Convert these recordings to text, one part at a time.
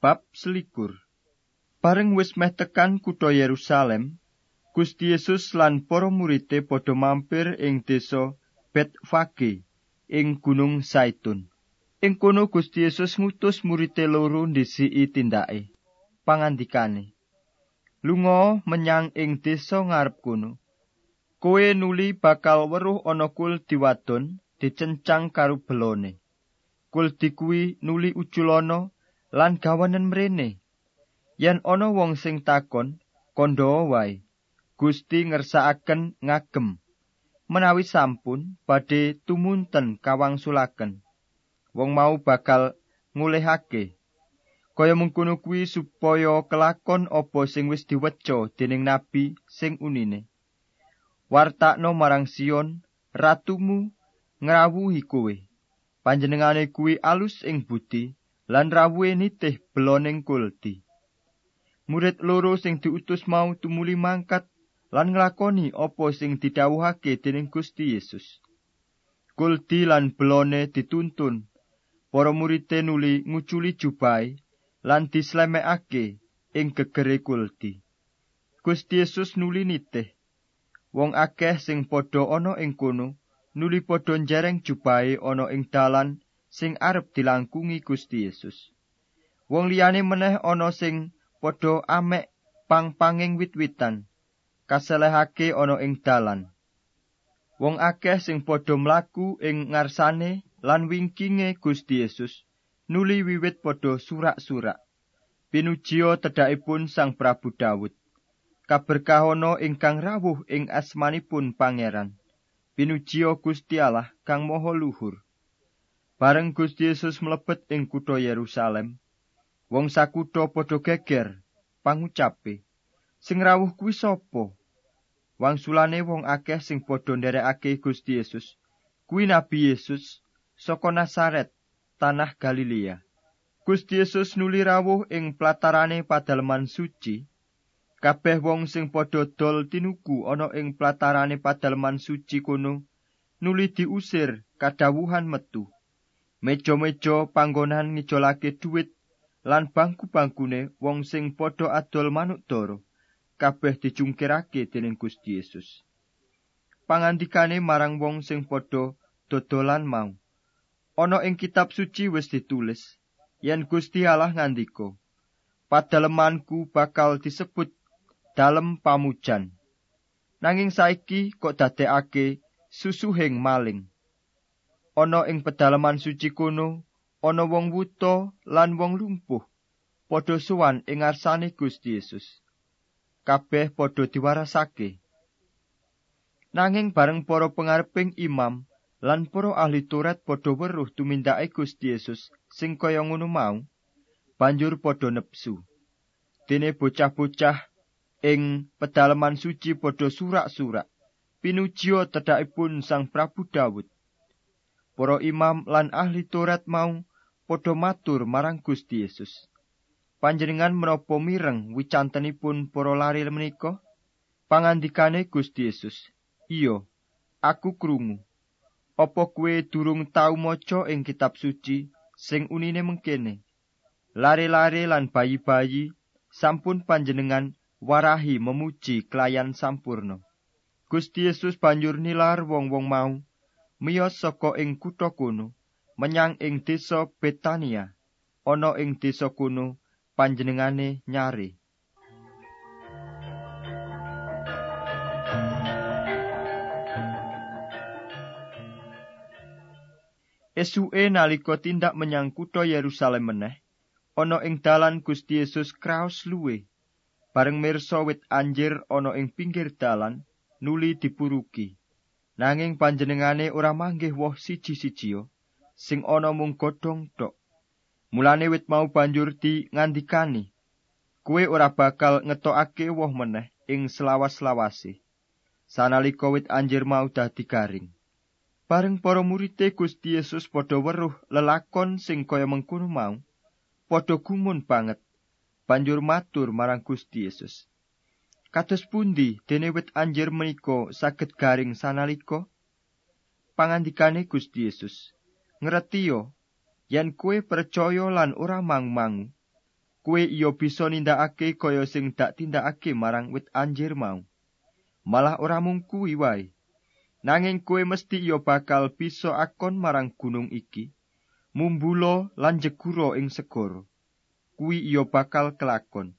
Bab selikur Bareng wis meh tekan kutha Yerusalem, Gusti Yesus lan para muridé padha mampir ing desa Betfage ing Gunung Saitun. Ing kono Gusti Yesus ngutus muridé loro ndhisiki tindake. Pangandikane: Lunga menyang ing desa ngarep kono. Kowe nuli bakal weruh ana kul diwadon dicencang karo belone. Kul dikuwi nuli uculana lan gawanen mrene. Yen ana wong sing takon, kandha wae. Gusti ngersakaken ngagem. Menawi sampun badhe tumunten kawangsulaken. Wong mau bakal ngulehake. Kaya mengkono kuwi supaya kelakon apa sing wis diweca dening nabi sing unine. Wartakno marang Sion, ratumu ngrawuhi kowe. Panjenengane kuwi alus ing budi, lan rawuhe nitih beloning kulti. Murid loro sing diutus mau tumuli mangkat lan nglakoni apa sing didhawuhake dening Gusti Yesus. Kulti lan belone dituntun. Para murid nuli nguculi jubai lan dislemekake ing gegere kulti. Gusti Yesus nuli nitih. Wong akeh sing padha ana ing kono nuli padha njereng jubai ana ing dalan sing arep dilangkungi Gusti Yesus. Wong liyane meneh ana sing padha amek pang-panging wit-witan kaselehake ana ing dalan. Wong akeh sing padha mlaku ing ngarsane lan wingkinge Gusti Yesus nuli wiwit padha surak-surak. Pinujio tedhakipun Sang Prabu Daud. Kaberkahono ingkang rawuh ing asmanipun Pangeran. Pinujio Gusti Allah kang Maha Luhur. Bareng Gusti Yesus mlebet ing kutha Yerusalem, wong sakutha padha geger pangucape. Sing rawuh kuwi sapa? Wangsulane wong akeh sing padha nderekake Gusti Yesus, kuwi Nabi Yesus saka Nasaret, tanah Galilea. Gusti Yesus nuli rawuh ing platarane padaleman suci. Kabeh wong sing padha dol tinuku ana ing platarane padaleman suci kono nuli diusir kadawuhan metu. Meja-meja panggonan ngijolake dhuwit lan bangku-bangkune wong sing padha adol manuk dara kabeh dicungkirake dening Gusti Yesus. Pangandikane marang wong sing padha dodolan mau. Ana ing kitab suci wis ditulis yen Gusti Allah ngandika, "Padalemanku bakal disebut dalem pamujan." Nanging saiki kok dadekake susuhing maling. Ana ing pedalaman suci kuno ana wong wuta lan wong lumpuh padha suwan ing ngarsane Gusti Yesus. Kabeh padha diwarasake. Nanging bareng para pengareping imam lan para ahli Taurat padha weruh tumindake Gusti Yesus sing kaya ngono mau, banjur padha nepsu. Dene bocah-bocah ing pedalaman suci padha surak-surak pinujio tedhakipun Sang Prabu Daud. Para imam lan ahli Taurat mau padha matur marang Gusti Yesus. Panjenengan menapa mireng wicantenipun para lari menika? Pangandikane Gusti Yesus. Iya, aku krungu. Apa kue durung tau maca ing kitab suci sing unine mengkene? Lari-lari lan bayi-bayi sampun panjenengan warahi memuji kelayan sampurno. Gusti Yesus banjur nilar wong-wong mau miyos saka ing kutha kuno menyang ing desa Betania ana ing desa kuno panjenengane nyari. Esuke nalika tindak menyang kutha Yerusalem meneh ana ing dalan Gusti Yesus kraos luwe. Bareng mirsa wit anjir ana ing pinggir dalan nuli dipuruki nanging panjenengane ora manggih woh siji-sijiyo sing ana mung godhong tok. Mulane wit mau banjur di ngandikani, kuwe ora bakal ngetokake woh meneh ing selawas-lawase. Sanalika wit anjir mau dadi garing. Bareng para murid Gusti Yesus padha weruh lelakon sing kaya mengkono mau, padha gumun banget. Banjur matur marang Gusti Yesus. Kados pundi dene wit anjir menika saged garing sanalika? Pangandikane Gusti Yesus. ngerti yen kue percaya lan ora mang-mang kuwe iya bisa nindakake kaya sing dak tindakake marang wit anjir mau. Malah ora mung kuwi wae. Nanging kuwe mesti iya bakal bisa akon marang gunung iki. Mumbulo lan jegura ing segara. Kuwi iya bakal kelakon.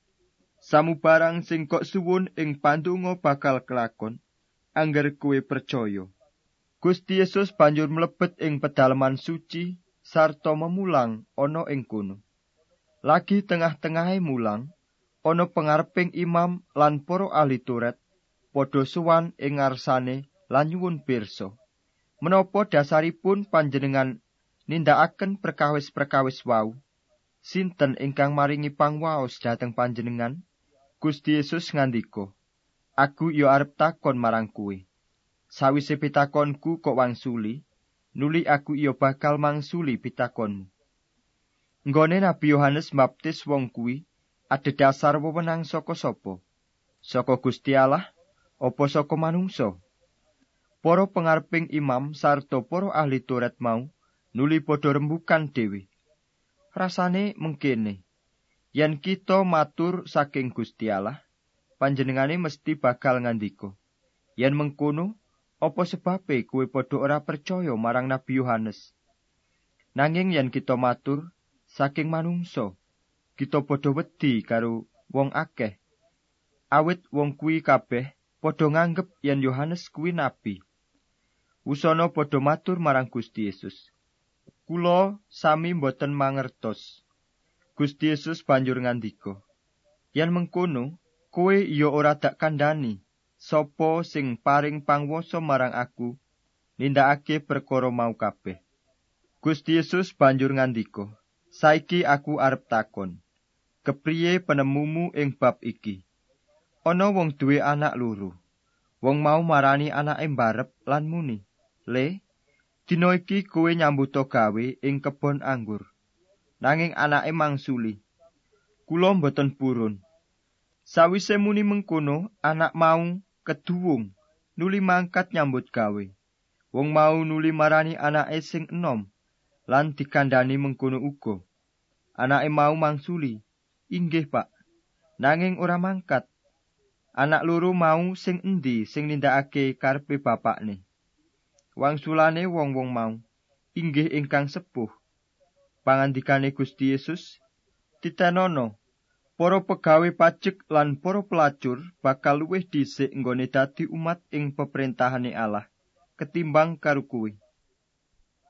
Samubarang sing kok suwun ing pandonga bakal kelakon angger kuwe percaya. Gusti Yesus banjur mlebet ing pedalaman suci sarta memulang ana ing kono. Lagi tengah-tengahe mulang, ana pengareping imam lan para ahli Taurat padha suwan ing ngarsane lan nyuwun pirsa. Menapa dasaripun panjenengan nindakaken perkawis-perkawis wau? Sinten ingkang maringi pangwaos dhateng panjenengan? Gusti Yesus ngandika, "Aku yo arep takon marang kowe. Sawise pitakonku kok wangsuli, nuli aku yo bakal mangsuli pitakonmu." Nggone Nabi Yohanes mbaptis wong kuwi adhedhasar wewenang saka sapa? Saka Gusti Allah apa saka manungsa? Para pengarping imam sarta para ahli Taurat mau nuli padha rembukan dhewe. Rasane mengkene, yen kita matur saking Gusti Allah, panjenengane mesti bakal ngandika. Yen mengkono, apa sebabe kowe padha ora percaya marang Nabi Yohanes? Nanging yen kita matur saking manungsa kita padha wedi karo wong akeh awit wong kuwi kabeh padha nganggep yen Yohanes kuwi nabi usana padha matur marang Gusti Yesus kula sami mboten mangertos Gusti Yesus banjur ngandika yen mengkono kowe iya ora dak kandhani sapa sing paring pangwasa marang aku nindakake perkara mau kabeh Gusti Yesus banjur ngandika Saiki aku arep takon. Kepriye penemumu ing bab iki? Ana wong duwe anak loro. Wong mau marani anake mbarep lan muni, "Le, dina iki kowe nyambut gawe ing kebon anggur." Nanging anake mangsuli, "Kula mboten purun." Sawise muni mengkono, anak mau keduwung nuli mangkat nyambut gawe. Wong mau nuli marani anake sing enom, lan dikandani mengkono uga. Anake mau mangsuli, "Inggih, Pak." Nanging ora mangkat. Anak loro mau sing endi sing nindakake karepe bapakne? Wangsulane wong-wong mau, "Inggih ingkang sepuh." Pangandikane Gusti Yesus, "Titenono, para pegawe pajek lan para pelacur bakal luwih dhisik nggone dadi umat ing peperintahane Allah ketimbang karo kuwi."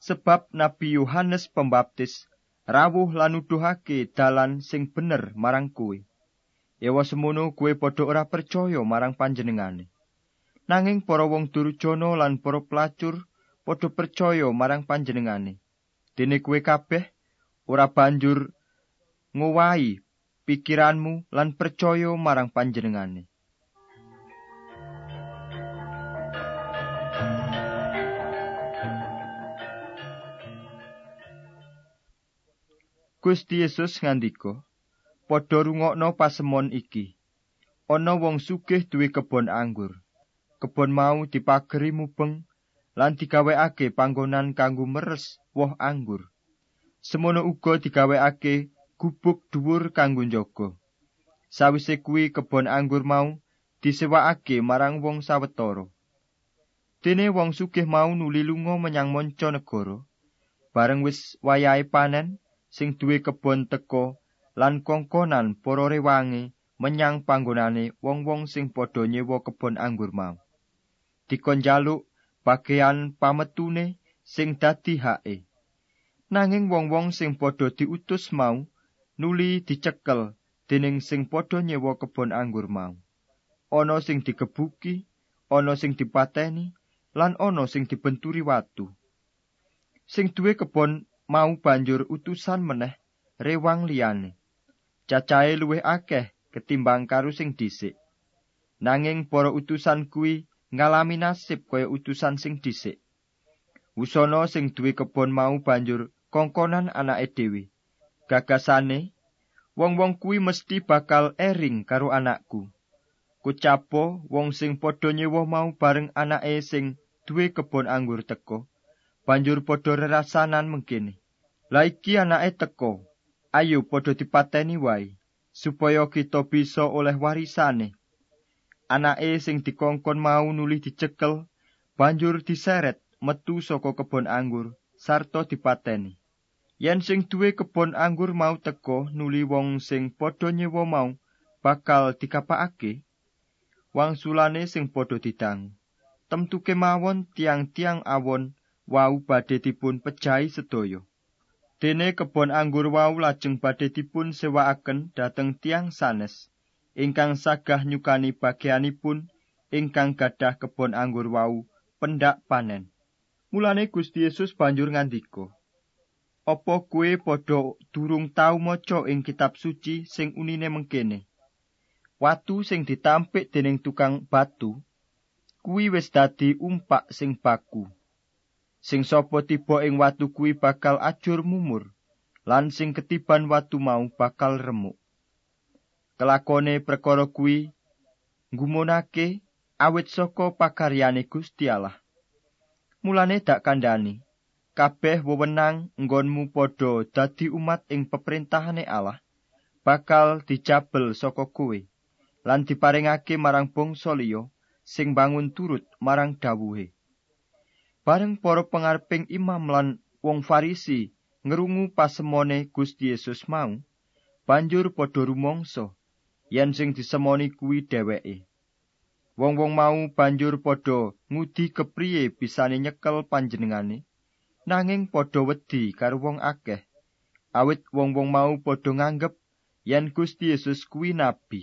sebab Nabi Yohanes Pembaptis rawuh lan nuduhake dalan sing bener marang kowe. Ewa semono kowe padha ora percaya marang panjenengane. Nanging para wong durjana lan para pelacur padha percaya marang panjenengane. Dene kowe kabeh ora banjur ngowahi pikiranmu lan percaya marang panjenengane. Gusti Yesus ngandika, "Padha rungokno pasemon iki. Ana wong sugih duwe kebon anggur. Kebon mau dipageri mubeng lan digawekake panggonan kanggo meres woh anggur. Semono uga digawekake gubuk dhuwur kanggo njaga. Sawise kuwi kebon anggur mau disewakake marang wong sawetara. Dene wong sugih mau nuli lunga menyang manca negara. Bareng wis wayahe panen, sing duwe kebon teka lan kongkonan para rewangi menyang panggonane wong-wong sing padha nyewa kebon anggur mau. Dikon jaluk bagian pametune sing dadi hake. Nanging wong-wong sing padha diutus mau nuli dicekel dening sing padha nyewa kebon anggur mau. Ana sing digebuki, ana sing dipateni, lan ana sing dibenturi watu. Sing duwe kebon mau banjur utusan meneh rewang liyane. Cacahe luwih akeh ketimbang karo sing dhisik. Nanging para utusan kuwi ngalami nasib kaya utusan sing dhisik. Usana sing duwe kebon mau banjur kongkonan anake dhewe. Gagasane, wong-wong kuwi mesti bakal ering karo anakku. Kucapo wong sing padha nyewa mau bareng anake sing duwe kebon anggur teko, banjur padha rerasanan mengkene. Lah iki anake teko. Ayo padha dipateni wae. supaya kita bisa oleh warisane. Anake sing dikongkon mau nuli dicekel, banjur diseret metu saka kebon anggur sarta dipateni. Yen sing duwe kebon anggur mau teko nuli wong sing padha nyewa mau bakal dikapakake, wangsulane sing padha didang. Temtu kemawon tiang-tiang awon wau badhe dipun pejahi sedaya. Dene kebon anggur wau lajeng badhe dipun sewaaken dhateng tiang sanes ingkang sagah nyukani bagianipun ingkang gadah kebon anggur wau pendak panen. Mulane Gusti Yesus banjur ngandika, "Apa kue padha durung tau maca ing kitab suci sing unine mengkene? Watu sing ditampik dening tukang batu kuwi wis dadi umpak sing baku. Sing sapa tiba ing watu kuwi bakal ajur mumur, lan sing ketiban watu mau bakal remuk. Kelakone perkara kuwi nggumunake awit saka pakaryane Gusti Allah. Mulane dak kandhani kabeh wewenang nggonmu padha dadi umat ing peperintahane Allah bakal dijabel saka kowe lan diparingake marang bangsa liya sing bangun turut marang dawuhe bareng para pengarping imam lan wong farisi ngerungu pasemone Gusti Yesus mau banjur padha rumangsa yen sing disemoni kuwi dheweke. Wong-wong mau banjur padha ngudi kepriye bisane nyekel panjenengane nanging padha wedi karo wong akeh. Awit wong-wong mau padha nganggep yen Gusti Yesus kuwi nabi